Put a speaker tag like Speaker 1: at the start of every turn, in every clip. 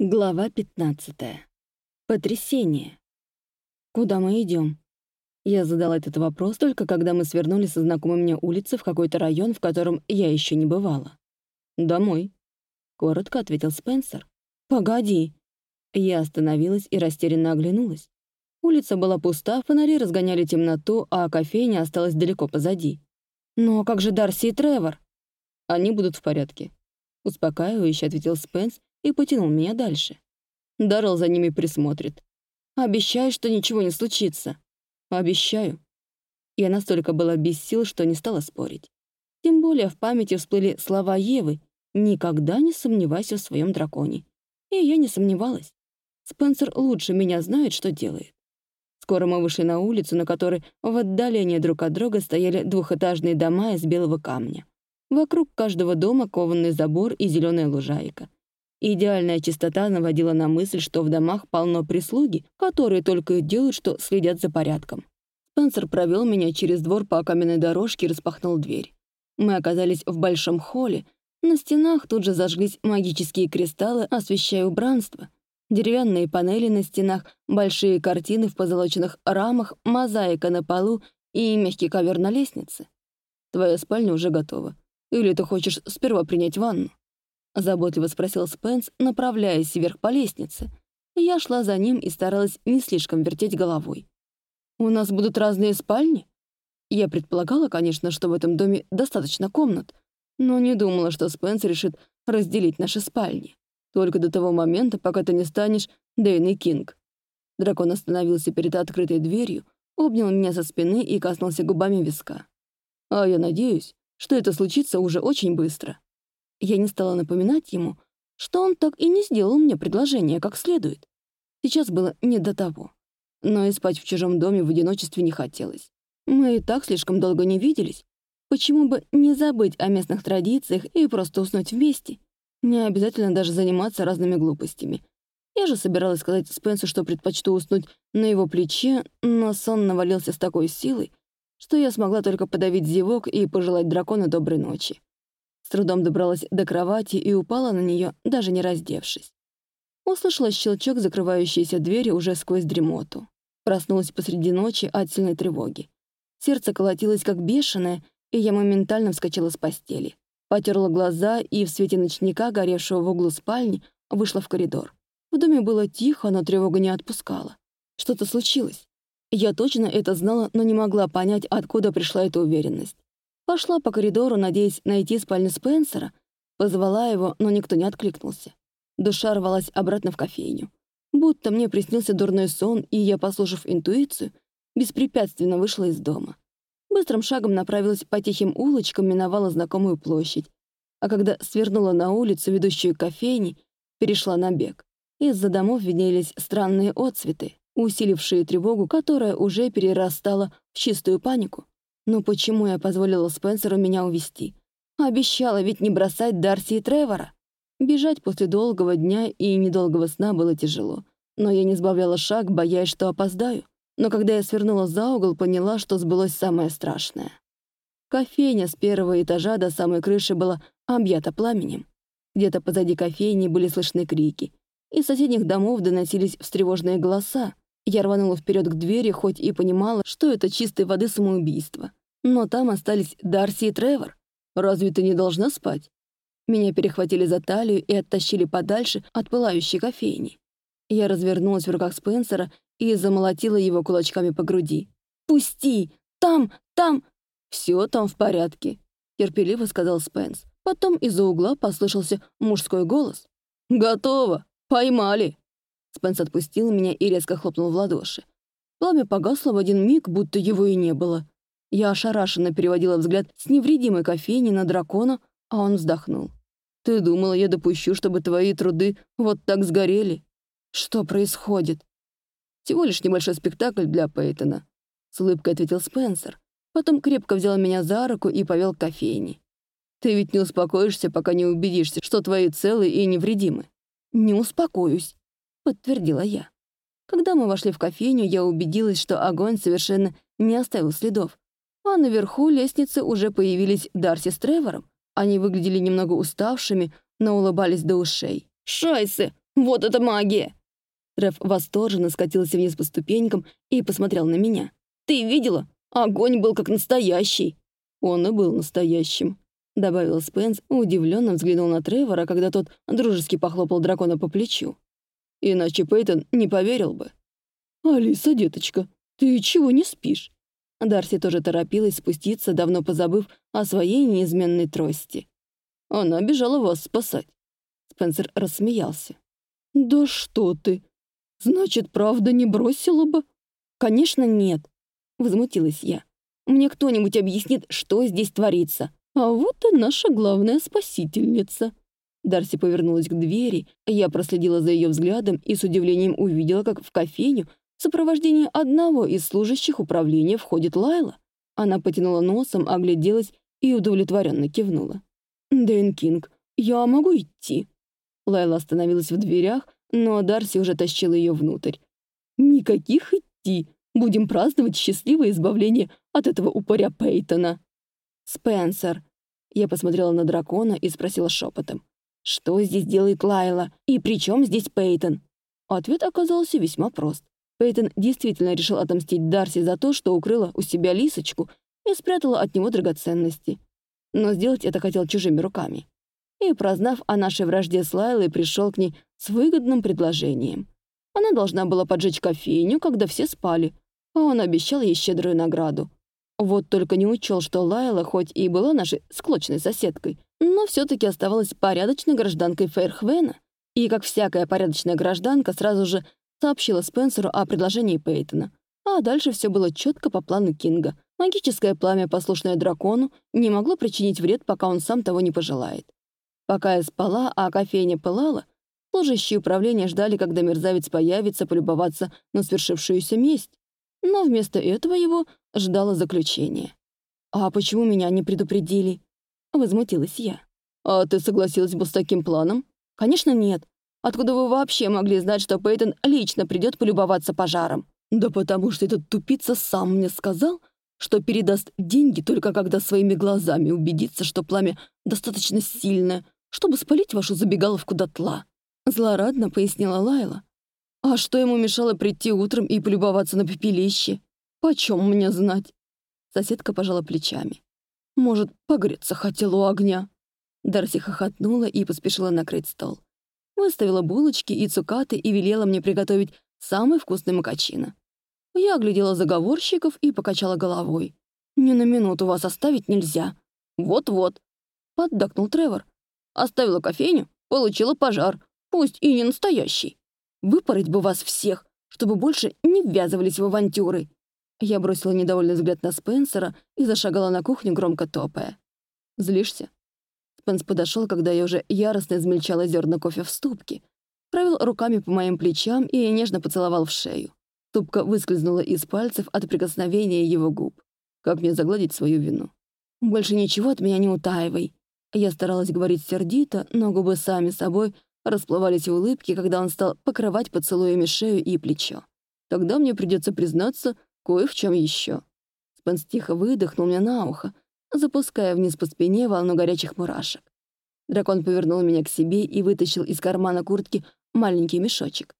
Speaker 1: Глава 15. Потрясение. Куда мы идем? Я задала этот вопрос только когда мы свернули со знакомой мне улицы в какой-то район, в котором я еще не бывала. «Домой», — коротко ответил Спенсер. «Погоди». Я остановилась и растерянно оглянулась. Улица была пуста, фонари разгоняли темноту, а кофейня осталась далеко позади. «Но как же Дарси и Тревор?» «Они будут в порядке», — успокаивающе ответил Спенс и потянул меня дальше. Даррелл за ними присмотрит. «Обещаю, что ничего не случится». «Обещаю». Я настолько была без сил, что не стала спорить. Тем более в памяти всплыли слова Евы «Никогда не сомневайся в своем драконе». И я не сомневалась. Спенсер лучше меня знает, что делает. Скоро мы вышли на улицу, на которой в отдалении друг от друга стояли двухэтажные дома из белого камня. Вокруг каждого дома кованный забор и зеленая лужайка. Идеальная чистота наводила на мысль, что в домах полно прислуги, которые только и делают, что следят за порядком. Спенсер провел меня через двор по каменной дорожке и распахнул дверь. Мы оказались в большом холле. На стенах тут же зажглись магические кристаллы, освещая убранство. Деревянные панели на стенах, большие картины в позолоченных рамах, мозаика на полу и мягкий ковер на лестнице. Твоя спальня уже готова. Или ты хочешь сперва принять ванну? Заботливо спросил Спенс, направляясь вверх по лестнице. Я шла за ним и старалась не слишком вертеть головой. «У нас будут разные спальни?» Я предполагала, конечно, что в этом доме достаточно комнат, но не думала, что Спенс решит разделить наши спальни. Только до того момента, пока ты не станешь Дэйной Кинг. Дракон остановился перед открытой дверью, обнял меня со спины и коснулся губами виска. А я надеюсь, что это случится уже очень быстро. Я не стала напоминать ему, что он так и не сделал мне предложение как следует. Сейчас было не до того. Но и спать в чужом доме в одиночестве не хотелось. Мы и так слишком долго не виделись. Почему бы не забыть о местных традициях и просто уснуть вместе? Не обязательно даже заниматься разными глупостями. Я же собиралась сказать Спенсу, что предпочту уснуть на его плече, но сон навалился с такой силой, что я смогла только подавить зевок и пожелать дракону доброй ночи. С трудом добралась до кровати и упала на нее, даже не раздевшись. Услышала щелчок закрывающейся двери уже сквозь дремоту. Проснулась посреди ночи от сильной тревоги. Сердце колотилось как бешеное, и я моментально вскочила с постели. Потерла глаза и в свете ночника, горевшего в углу спальни, вышла в коридор. В доме было тихо, но тревога не отпускала. Что-то случилось. Я точно это знала, но не могла понять, откуда пришла эта уверенность. Пошла по коридору, надеясь найти спальню Спенсера. Позвала его, но никто не откликнулся. Душа рвалась обратно в кофейню. Будто мне приснился дурной сон, и я, послушав интуицию, беспрепятственно вышла из дома. Быстрым шагом направилась по тихим улочкам, миновала знакомую площадь. А когда свернула на улицу, ведущую к кофейне, перешла на бег. Из-за домов виднелись странные отцветы, усилившие тревогу, которая уже перерастала в чистую панику. Но почему я позволила Спенсеру меня увести? Обещала ведь не бросать Дарси и Тревора. Бежать после долгого дня и недолгого сна было тяжело. Но я не сбавляла шаг, боясь, что опоздаю. Но когда я свернула за угол, поняла, что сбылось самое страшное. Кофейня с первого этажа до самой крыши была объята пламенем. Где-то позади кофейни были слышны крики. Из соседних домов доносились встревоженные голоса. Я рванула вперед к двери, хоть и понимала, что это чистой воды самоубийство. Но там остались Дарси и Тревор. Разве ты не должна спать? Меня перехватили за талию и оттащили подальше от пылающей кофейни. Я развернулась в руках Спенсера и замолотила его кулачками по груди. «Пусти! Там! Там!» «Все там в порядке», — терпеливо сказал Спенс. Потом из-за угла послышался мужской голос. «Готово! Поймали!» Спенс отпустил меня и резко хлопнул в ладоши. Пламя погасло в один миг, будто его и не было. Я ошарашенно переводила взгляд с невредимой кофейни на дракона, а он вздохнул. «Ты думала, я допущу, чтобы твои труды вот так сгорели? Что происходит?» «Всего лишь небольшой спектакль для Пейтона», — с улыбкой ответил Спенсер. Потом крепко взял меня за руку и повел к кофейне. «Ты ведь не успокоишься, пока не убедишься, что твои целы и невредимы». «Не успокоюсь», — подтвердила я. Когда мы вошли в кофейню, я убедилась, что огонь совершенно не оставил следов, а наверху лестницы уже появились Дарси с Тревором. Они выглядели немного уставшими, но улыбались до ушей. «Шайсы! Вот это магия!» Треф восторженно скатился вниз по ступенькам и посмотрел на меня. «Ты видела? Огонь был как настоящий!» «Он и был настоящим», — добавил Спенс, удивленно взглянул на Тревора, когда тот дружески похлопал дракона по плечу. «Иначе Пейтон не поверил бы». «Алиса, деточка, ты чего не спишь?» Дарси тоже торопилась спуститься, давно позабыв о своей неизменной трости. «Она бежала вас спасать». Спенсер рассмеялся. «Да что ты! Значит, правда не бросила бы?» «Конечно, нет», — возмутилась я. «Мне кто-нибудь объяснит, что здесь творится. А вот и наша главная спасительница». Дарси повернулась к двери, я проследила за ее взглядом и с удивлением увидела, как в кофейню в сопровождении одного из служащих управления входит Лайла. Она потянула носом, огляделась и удовлетворенно кивнула. «Дэн Кинг, я могу идти?» Лайла остановилась в дверях, но Дарси уже тащила ее внутрь. «Никаких идти. Будем праздновать счастливое избавление от этого упыря Пейтона». «Спенсер». Я посмотрела на дракона и спросила шепотом. «Что здесь делает Лайла? И при чем здесь Пейтон?» Ответ оказался весьма прост. Пейтон действительно решил отомстить Дарси за то, что укрыла у себя лисочку и спрятала от него драгоценности. Но сделать это хотел чужими руками. И, прознав о нашей вражде с Лайлой, пришел к ней с выгодным предложением. Она должна была поджечь кофейню, когда все спали, а он обещал ей щедрую награду. Вот только не учел, что Лайла, хоть и была нашей склочной соседкой, но все-таки оставалась порядочной гражданкой Фейрхвена, и, как всякая порядочная гражданка, сразу же сообщила Спенсеру о предложении Пейтона. А дальше все было четко по плану Кинга. Магическое пламя, послушное дракону, не могло причинить вред, пока он сам того не пожелает. Пока я спала, а кофейня пылала, служащие управления ждали, когда мерзавец появится полюбоваться на свершившуюся месть. Но вместо этого его ждало заключение. «А почему меня не предупредили?» — возмутилась я. «А ты согласилась бы с таким планом?» «Конечно, нет. Откуда вы вообще могли знать, что Пейтон лично придет полюбоваться пожаром? Да потому что этот тупица сам мне сказал, что передаст деньги только когда своими глазами убедится, что пламя достаточно сильное, чтобы спалить вашу забегаловку дотла. Злорадно пояснила Лайла. А что ему мешало прийти утром и полюбоваться на пепелище? Почем мне знать? Соседка пожала плечами. Может, погреться хотела у огня? Дарси хохотнула и поспешила накрыть стол выставила булочки и цукаты и велела мне приготовить самый вкусный макачино. Я оглядела заговорщиков и покачала головой. «Ни на минуту вас оставить нельзя». «Вот-вот», — поддакнул Тревор. «Оставила кофейню, получила пожар, пусть и не настоящий. Выпороть бы вас всех, чтобы больше не ввязывались в авантюры». Я бросила недовольный взгляд на Спенсера и зашагала на кухню, громко топая. «Злишься?» Спенс подошел, когда я уже яростно измельчала зерна кофе в ступке, провел руками по моим плечам и нежно поцеловал в шею. Ступка выскользнула из пальцев от прикосновения его губ. Как мне загладить свою вину? Больше ничего от меня не утаивай. Я старалась говорить сердито, но губы сами собой расплывались в улыбке, когда он стал покрывать поцелуями шею и плечо. Тогда мне придется признаться кое в чем еще. Спенс тихо выдохнул мне на ухо, запуская вниз по спине волну горячих мурашек. Дракон повернул меня к себе и вытащил из кармана куртки маленький мешочек.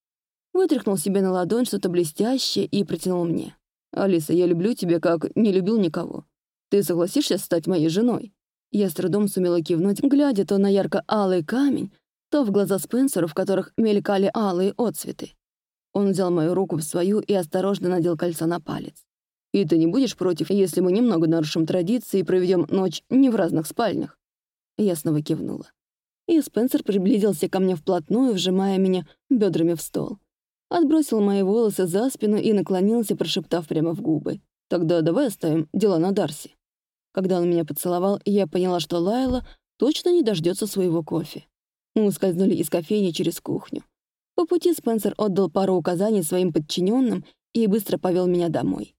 Speaker 1: Вытряхнул себе на ладонь что-то блестящее и протянул мне. «Алиса, я люблю тебя, как не любил никого. Ты согласишься стать моей женой?» Я с трудом сумела кивнуть, глядя то на ярко-алый камень, то в глаза Спенсера, в которых мелькали алые отцветы. Он взял мою руку в свою и осторожно надел кольцо на палец. И ты не будешь против, если мы немного нарушим традиции и проведем ночь не в разных спальнях?» Я снова кивнула. И Спенсер приблизился ко мне вплотную, вжимая меня бедрами в стол. Отбросил мои волосы за спину и наклонился, прошептав прямо в губы. «Тогда давай оставим дела на Дарси». Когда он меня поцеловал, я поняла, что Лайла точно не дождется своего кофе. Мы ускользнули из кофейни через кухню. По пути Спенсер отдал пару указаний своим подчиненным и быстро повел меня домой.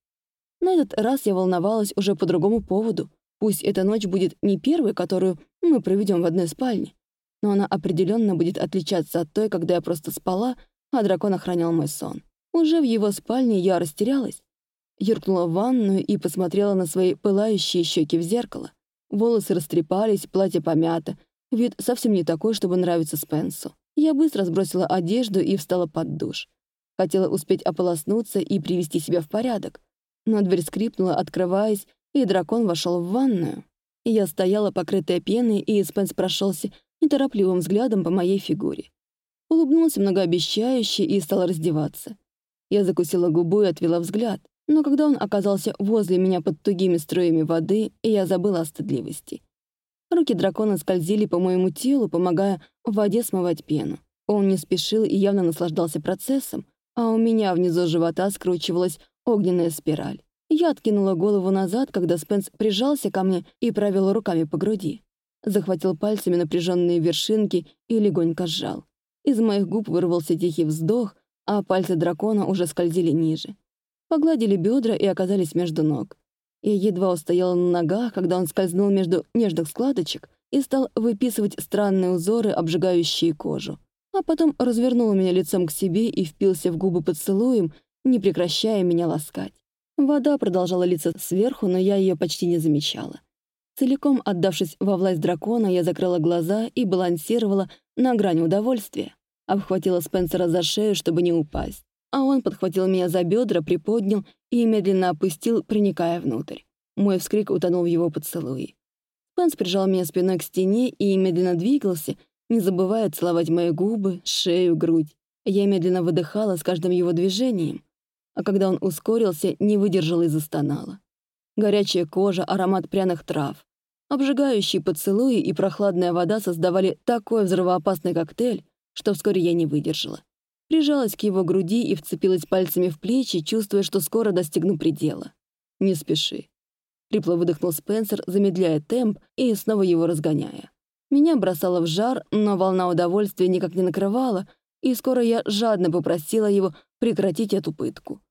Speaker 1: На этот раз я волновалась уже по другому поводу. Пусть эта ночь будет не первой, которую мы проведем в одной спальне, но она определенно будет отличаться от той, когда я просто спала, а дракон охранял мой сон. Уже в его спальне я растерялась. Юркнула в ванную и посмотрела на свои пылающие щеки в зеркало. Волосы растрепались, платье помято. Вид совсем не такой, чтобы нравиться Спенсу. Я быстро сбросила одежду и встала под душ. Хотела успеть ополоснуться и привести себя в порядок, но дверь скрипнула, открываясь, и дракон вошел в ванную. Я стояла, покрытая пеной, и Спенс прошелся неторопливым взглядом по моей фигуре. Улыбнулся многообещающе и стал раздеваться. Я закусила губу и отвела взгляд, но когда он оказался возле меня под тугими струями воды, я забыла о стыдливости. Руки дракона скользили по моему телу, помогая в воде смывать пену. Он не спешил и явно наслаждался процессом, а у меня внизу живота скручивалась огненная спираль. Я откинула голову назад, когда Спенс прижался ко мне и провел руками по груди. Захватил пальцами напряженные вершинки и легонько сжал. Из моих губ вырвался тихий вздох, а пальцы дракона уже скользили ниже. Погладили бедра и оказались между ног. Я едва устояла на ногах, когда он скользнул между нежных складочек и стал выписывать странные узоры, обжигающие кожу. А потом развернул меня лицом к себе и впился в губы поцелуем, не прекращая меня ласкать. Вода продолжала литься сверху, но я ее почти не замечала. Целиком отдавшись во власть дракона, я закрыла глаза и балансировала на грани удовольствия. Обхватила Спенсера за шею, чтобы не упасть а он подхватил меня за бедра, приподнял и медленно опустил, проникая внутрь. Мой вскрик утонул в его поцелуе. Спенс прижал меня спиной к стене и медленно двигался, не забывая целовать мои губы, шею, грудь. Я медленно выдыхала с каждым его движением, а когда он ускорился, не выдержала и застонала. Горячая кожа, аромат пряных трав, обжигающие поцелуи и прохладная вода создавали такой взрывоопасный коктейль, что вскоре я не выдержала. Прижалась к его груди и вцепилась пальцами в плечи, чувствуя, что скоро достигну предела. «Не спеши». Хрипло выдохнул Спенсер, замедляя темп и снова его разгоняя. Меня бросало в жар, но волна удовольствия никак не накрывала, и скоро я жадно попросила его прекратить эту пытку.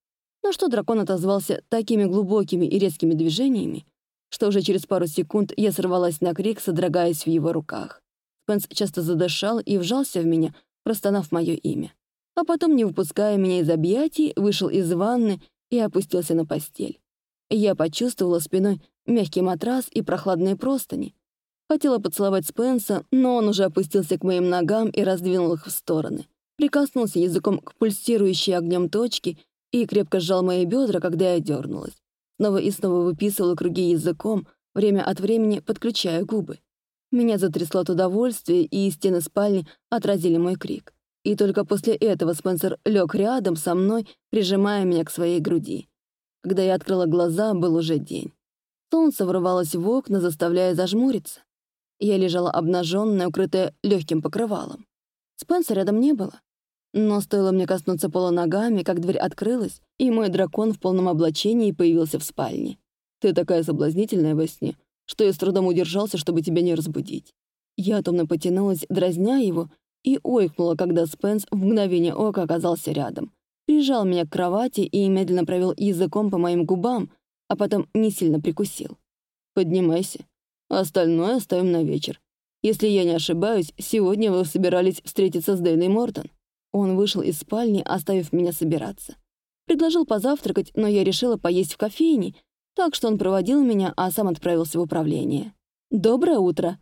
Speaker 1: На что дракон отозвался такими глубокими и резкими движениями, что уже через пару секунд я сорвалась на крик, содрогаясь в его руках. Спенс часто задышал и вжался в меня, простонав мое имя а потом, не выпуская меня из объятий, вышел из ванны и опустился на постель. Я почувствовала спиной мягкий матрас и прохладные простыни. Хотела поцеловать Спенса, но он уже опустился к моим ногам и раздвинул их в стороны. Прикоснулся языком к пульсирующей огнем точке и крепко сжал мои бедра, когда я дернулась. Снова и снова выписывала круги языком, время от времени подключая губы. Меня затрясло от удовольствия, и стены спальни отразили мой крик. И только после этого Спенсер лег рядом со мной, прижимая меня к своей груди. Когда я открыла глаза, был уже день. Солнце врывалось в окна, заставляя зажмуриться. Я лежала обнаженная, укрытая легким покрывалом. Спенса рядом не было. Но стоило мне коснуться пола ногами, как дверь открылась, и мой дракон в полном облачении появился в спальне. «Ты такая соблазнительная во сне, что я с трудом удержался, чтобы тебя не разбудить». Я томно потянулась, дразня его, и ойкнула, когда Спенс в мгновение ока оказался рядом. Прижал меня к кровати и медленно провел языком по моим губам, а потом не сильно прикусил. «Поднимайся. Остальное оставим на вечер. Если я не ошибаюсь, сегодня вы собирались встретиться с Дэйной Мортон». Он вышел из спальни, оставив меня собираться. Предложил позавтракать, но я решила поесть в кофейне, так что он проводил меня, а сам отправился в управление. «Доброе утро!»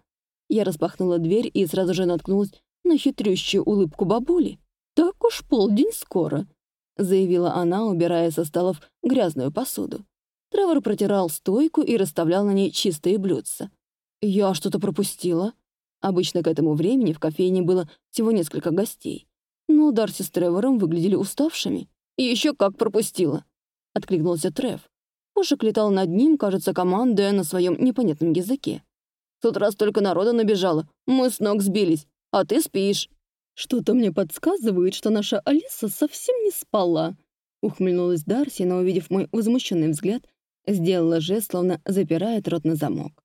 Speaker 1: Я распахнула дверь и сразу же наткнулась на хитрющую улыбку бабули. «Так уж полдень скоро», — заявила она, убирая со столов грязную посуду. Тревор протирал стойку и расставлял на ней чистые блюдца. «Я что-то пропустила». Обычно к этому времени в кофейне было всего несколько гостей. Но Дарси с Тревором выглядели уставшими. «И еще как пропустила», — откликнулся Трев. Пушек летал над ним, кажется, командуя на своем непонятном языке. «С утра столько народа набежало, мы с ног сбились а ты спишь». «Что-то мне подсказывает, что наша Алиса совсем не спала», ухмыльнулась Дарси, но, увидев мой возмущенный взгляд, сделала жест, словно запирает рот на замок.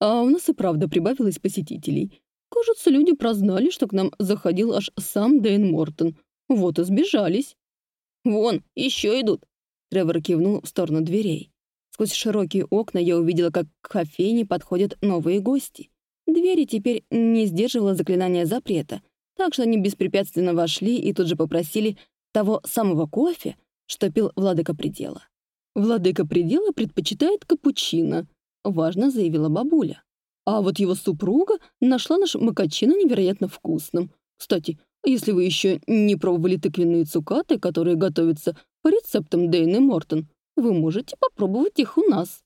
Speaker 1: «А у нас и правда прибавилось посетителей. Кажется, люди прознали, что к нам заходил аж сам Дэйн Мортон. Вот и сбежались». «Вон, еще идут», — Тревор кивнул в сторону дверей. Сквозь широкие окна я увидела, как к кофейне подходят новые гости. Двери теперь не сдерживало заклинание запрета, так что они беспрепятственно вошли и тут же попросили того самого кофе, что пил владыка предела. «Владыка предела предпочитает капучино», — важно заявила бабуля. «А вот его супруга нашла наш макачино невероятно вкусным. Кстати, Если вы еще не пробовали тыквенные цукаты, которые готовятся по рецептам Дейны Мортон, вы можете попробовать их у нас.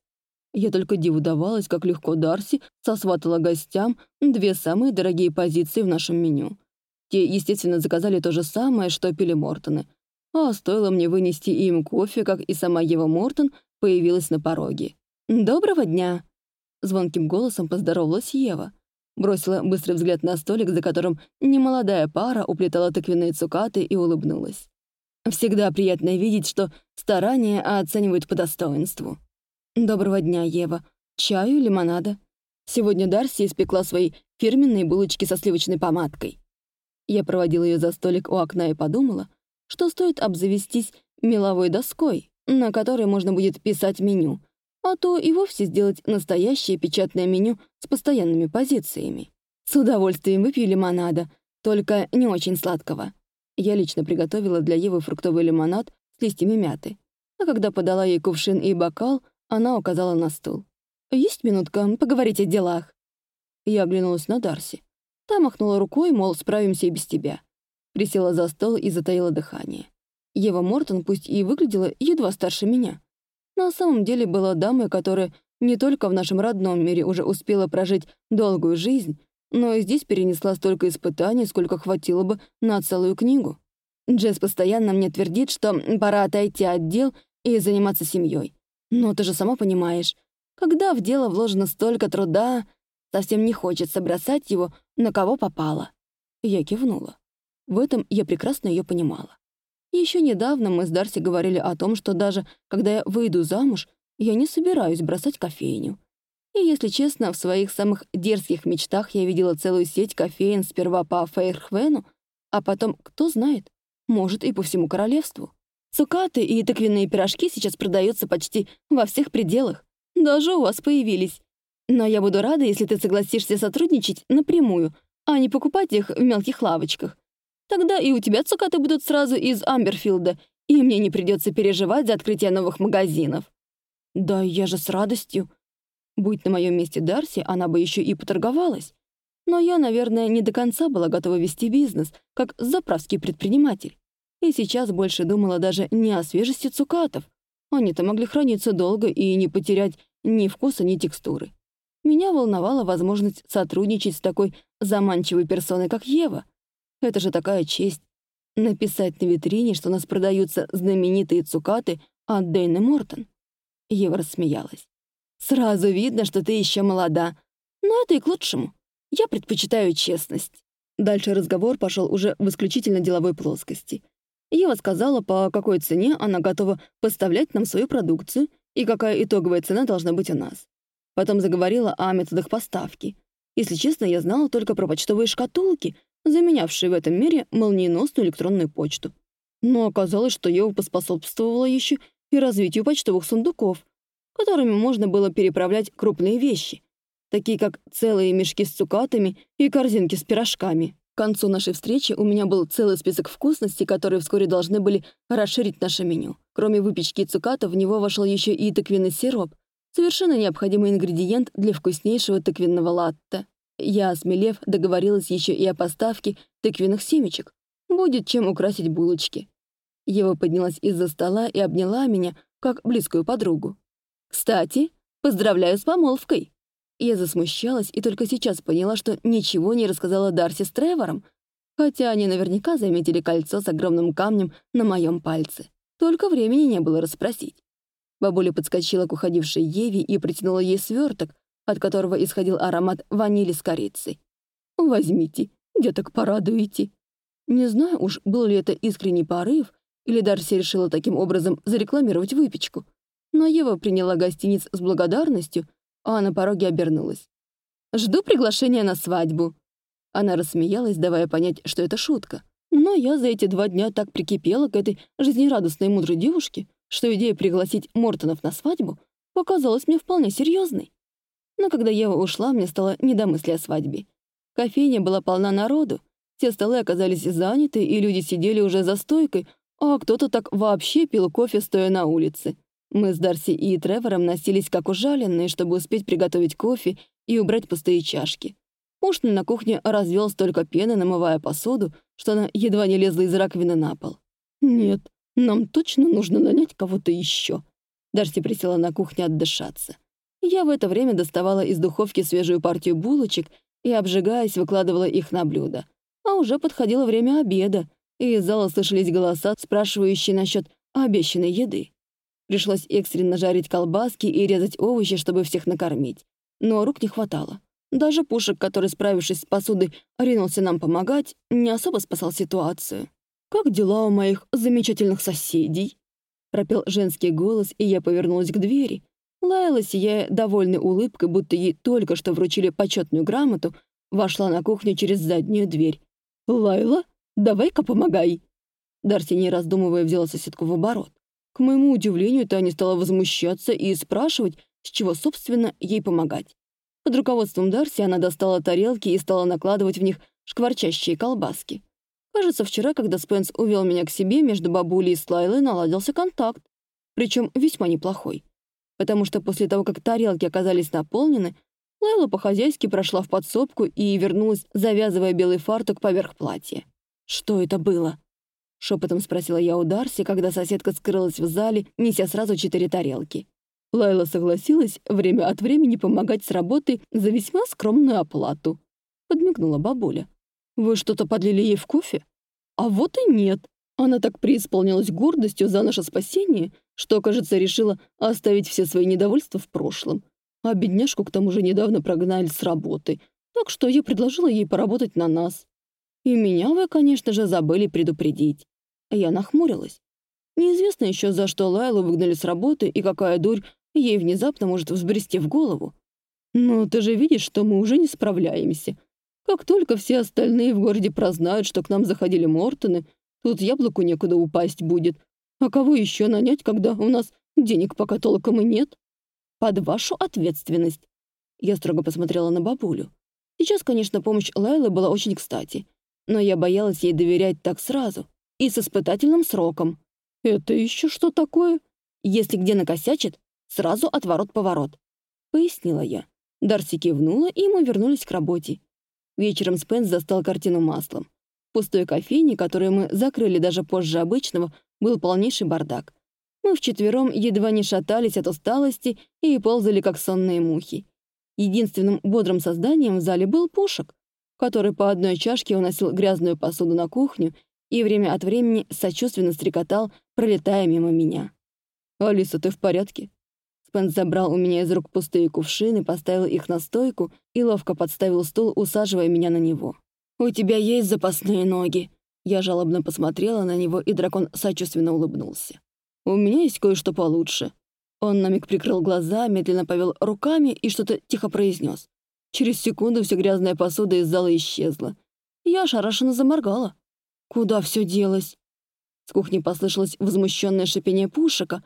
Speaker 1: Я только диву давалась, как легко Дарси сосватала гостям две самые дорогие позиции в нашем меню. Те, естественно, заказали то же самое, что пили Мортоны. А стоило мне вынести им кофе, как и сама Ева Мортон появилась на пороге. «Доброго дня!» Звонким голосом поздоровалась Ева. Бросила быстрый взгляд на столик, за которым немолодая пара уплетала тыквенные цукаты и улыбнулась. Всегда приятно видеть, что старания оценивают по достоинству. «Доброго дня, Ева. Чаю, лимонада?» Сегодня Дарси испекла свои фирменные булочки со сливочной помадкой. Я проводила ее за столик у окна и подумала, что стоит обзавестись меловой доской, на которой можно будет писать меню, а то и вовсе сделать настоящее печатное меню с постоянными позициями. С удовольствием выпью лимонада, только не очень сладкого. Я лично приготовила для Евы фруктовый лимонад с листьями мяты, а когда подала ей кувшин и бокал, она указала на стул. «Есть минутка, поговорить о делах». Я оглянулась на Дарси. Та махнула рукой, мол, справимся и без тебя. Присела за стол и затаила дыхание. Ева Мортон пусть и выглядела едва старше меня, на самом деле была дамой, которая не только в нашем родном мире уже успела прожить долгую жизнь, но и здесь перенесла столько испытаний, сколько хватило бы на целую книгу. Джесс постоянно мне твердит, что пора отойти от дел и заниматься семьей. Но ты же сама понимаешь, когда в дело вложено столько труда, совсем не хочется бросать его на кого попало. Я кивнула. В этом я прекрасно ее понимала. Еще недавно мы с Дарси говорили о том, что даже когда я выйду замуж, я не собираюсь бросать кофейню. И, если честно, в своих самых дерзких мечтах я видела целую сеть кофеин сперва по Фейрхвену, а потом, кто знает, может, и по всему королевству. Цукаты и тыквенные пирожки сейчас продаются почти во всех пределах. Даже у вас появились. Но я буду рада, если ты согласишься сотрудничать напрямую, а не покупать их в мелких лавочках. Тогда и у тебя цукаты будут сразу из Амберфилда, и мне не придется переживать за открытие новых магазинов. Да я же с радостью. Будь на моем месте Дарси, она бы еще и поторговалась. Но я, наверное, не до конца была готова вести бизнес, как заправский предприниматель. И сейчас больше думала даже не о свежести цукатов. Они-то могли храниться долго и не потерять ни вкуса, ни текстуры. Меня волновала возможность сотрудничать с такой заманчивой персоной, как Ева — это же такая честь. Написать на витрине, что у нас продаются знаменитые цукаты от Дэйны Мортон. Ева рассмеялась. «Сразу видно, что ты еще молода. Но это и к лучшему. Я предпочитаю честность». Дальше разговор пошел уже в исключительно деловой плоскости. Ева сказала, по какой цене она готова поставлять нам свою продукцию и какая итоговая цена должна быть у нас. Потом заговорила о методах поставки. Если честно, я знала только про почтовые шкатулки, заменявший в этом мире молниеносную электронную почту. Но оказалось, что Ева поспособствовала еще и развитию почтовых сундуков, которыми можно было переправлять крупные вещи, такие как целые мешки с цукатами и корзинки с пирожками. К концу нашей встречи у меня был целый список вкусностей, которые вскоре должны были расширить наше меню. Кроме выпечки и цуката, в него вошел еще и тыквенный сироп, совершенно необходимый ингредиент для вкуснейшего тыквенного латте. Я, осмелев, договорилась еще и о поставке тыквенных семечек. Будет чем украсить булочки. Ева поднялась из-за стола и обняла меня, как близкую подругу. «Кстати, поздравляю с помолвкой!» Я засмущалась и только сейчас поняла, что ничего не рассказала Дарси с Тревором, хотя они наверняка заметили кольцо с огромным камнем на моем пальце. Только времени не было расспросить. Бабуля подскочила к уходившей Еве и протянула ей сверток, от которого исходил аромат ванили с корицей. «Возьмите, деток порадуете». Не знаю уж, был ли это искренний порыв, или Дарси решила таким образом зарекламировать выпечку. Но Ева приняла гостиниц с благодарностью, а на пороге обернулась. «Жду приглашения на свадьбу». Она рассмеялась, давая понять, что это шутка. Но я за эти два дня так прикипела к этой жизнерадостной мудрой девушке, что идея пригласить Мортонов на свадьбу показалась мне вполне серьезной. Но когда Ева ушла, мне стало не до мысли о свадьбе. Кофейня была полна народу, все столы оказались заняты, и люди сидели уже за стойкой, а кто-то так вообще пил кофе, стоя на улице. Мы с Дарси и Тревором носились как ужаленные, чтобы успеть приготовить кофе и убрать пустые чашки. Муж на кухне развел столько пены, намывая посуду, что она едва не лезла из раковины на пол. «Нет, нам точно нужно нанять кого-то еще». Дарси присела на кухне отдышаться. Я в это время доставала из духовки свежую партию булочек и, обжигаясь, выкладывала их на блюдо. А уже подходило время обеда, и из зала слышались голоса, спрашивающие насчет обещанной еды. Пришлось экстренно жарить колбаски и резать овощи, чтобы всех накормить. Но рук не хватало. Даже Пушек, который, справившись с посудой, ринулся нам помогать, не особо спасал ситуацию. «Как дела у моих замечательных соседей?» Пропел женский голос, и я повернулась к двери. Лайла, сияя довольной улыбкой, будто ей только что вручили почетную грамоту, вошла на кухню через заднюю дверь. «Лайла, давай-ка помогай!» Дарси, не раздумывая, взяла соседку в оборот. К моему удивлению, та не стала возмущаться и спрашивать, с чего, собственно, ей помогать. Под руководством Дарси она достала тарелки и стала накладывать в них шкварчащие колбаски. Кажется, вчера, когда Спенс увел меня к себе, между бабулей и Слайлой наладился контакт. Причем весьма неплохой. Потому что после того, как тарелки оказались наполнены, Лайла по-хозяйски прошла в подсобку и вернулась, завязывая белый фартук поверх платья. «Что это было?» — шепотом спросила я у Дарси, когда соседка скрылась в зале, неся сразу четыре тарелки. Лайла согласилась время от времени помогать с работой за весьма скромную оплату. Подмигнула бабуля. «Вы что-то подлили ей в кофе?» «А вот и нет. Она так преисполнилась гордостью за наше спасение, что, кажется, решила оставить все свои недовольства в прошлом. А бедняжку к тому же недавно прогнали с работы, так что я предложила ей поработать на нас. И меня вы, конечно же, забыли предупредить. Я нахмурилась. Неизвестно еще, за что Лайлу выгнали с работы и какая дурь ей внезапно может взбрести в голову. Но ты же видишь, что мы уже не справляемся. Как только все остальные в городе прознают, что к нам заходили Мортоны, тут яблоку некуда упасть будет. А кого еще нанять, когда у нас денег пока толком и нет? Под вашу ответственность. Я строго посмотрела на бабулю. Сейчас, конечно, помощь Лайлы была очень кстати, но я боялась ей доверять так сразу и с испытательным сроком. «Это еще что такое?» «Если где накосячит, Сразу отворот-поворот», — пояснила я. Дарси кивнула, и мы вернулись к работе. Вечером Спенс застал картину маслом. Пустой кофейне, которую мы закрыли даже позже обычного, был полнейший бардак. Мы вчетвером едва не шатались от усталости и ползали, как сонные мухи. Единственным бодрым созданием в зале был Пушек, который по одной чашке уносил грязную посуду на кухню и время от времени сочувственно стрекотал, пролетая мимо меня. «Алиса, ты в порядке?» Спенс забрал у меня из рук пустые кувшины, поставил их на стойку и ловко подставил стул, усаживая меня на него. «У тебя есть запасные ноги?» Я жалобно посмотрела на него, и дракон сочувственно улыбнулся. «У меня есть кое-что получше». Он на миг прикрыл глаза, медленно повел руками и что-то тихо произнес. Через секунду вся грязная посуда из зала исчезла. Я ошарашенно заморгала. Куда все делось? С кухни послышалось возмущенное шипение пушека,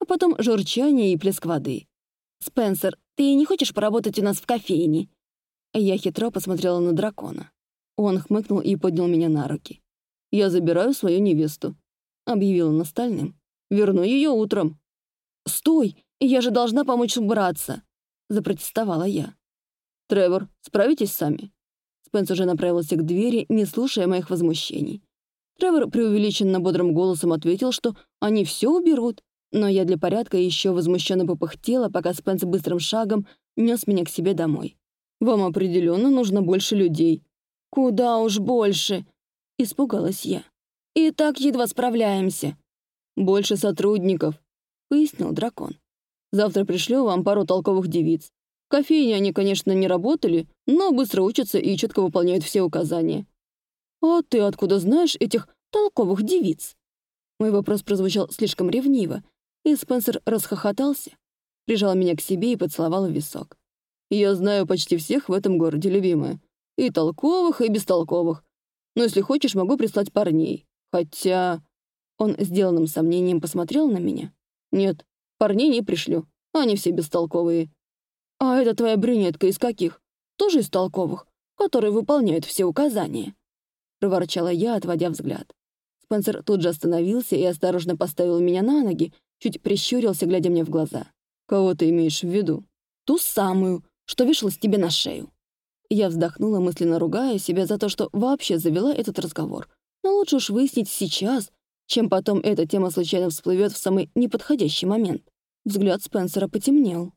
Speaker 1: а потом журчание и плеск воды. «Спенсер, ты не хочешь поработать у нас в кофейне?» Я хитро посмотрела на дракона. Он хмыкнул и поднял меня на руки. «Я забираю свою невесту», — объявил он остальным. «Верну ее утром». «Стой! Я же должна помочь убраться!» — запротестовала я. «Тревор, справитесь сами?» Спенс уже направился к двери, не слушая моих возмущений. Тревор преувеличенно бодрым голосом ответил, что они все уберут, но я для порядка еще возмущенно попыхтела, пока Спенс быстрым шагом нес меня к себе домой. «Вам определенно нужно больше людей». «Куда уж больше?» — испугалась я. «И так едва справляемся». «Больше сотрудников», — пояснил дракон. «Завтра пришлю вам пару толковых девиц. В кофейне они, конечно, не работали, но быстро учатся и четко выполняют все указания». «А ты откуда знаешь этих толковых девиц?» Мой вопрос прозвучал слишком ревниво, и Спенсер расхохотался, прижал меня к себе и поцеловал в висок. «Я знаю почти всех в этом городе, любимая. И толковых, и бестолковых. Но если хочешь, могу прислать парней. Хотя...» Он сделанным сомнением посмотрел на меня. «Нет, парней не пришлю. Они все бестолковые». «А это твоя брюнетка из каких? Тоже из толковых, которые выполняют все указания?» Проворчала я, отводя взгляд. Спенсер тут же остановился и осторожно поставил меня на ноги, Чуть прищурился, глядя мне в глаза. «Кого ты имеешь в виду?» «Ту самую, что вешалась тебе на шею». Я вздохнула, мысленно ругая себя за то, что вообще завела этот разговор. Но лучше уж выяснить сейчас, чем потом эта тема случайно всплывет в самый неподходящий момент. Взгляд Спенсера потемнел.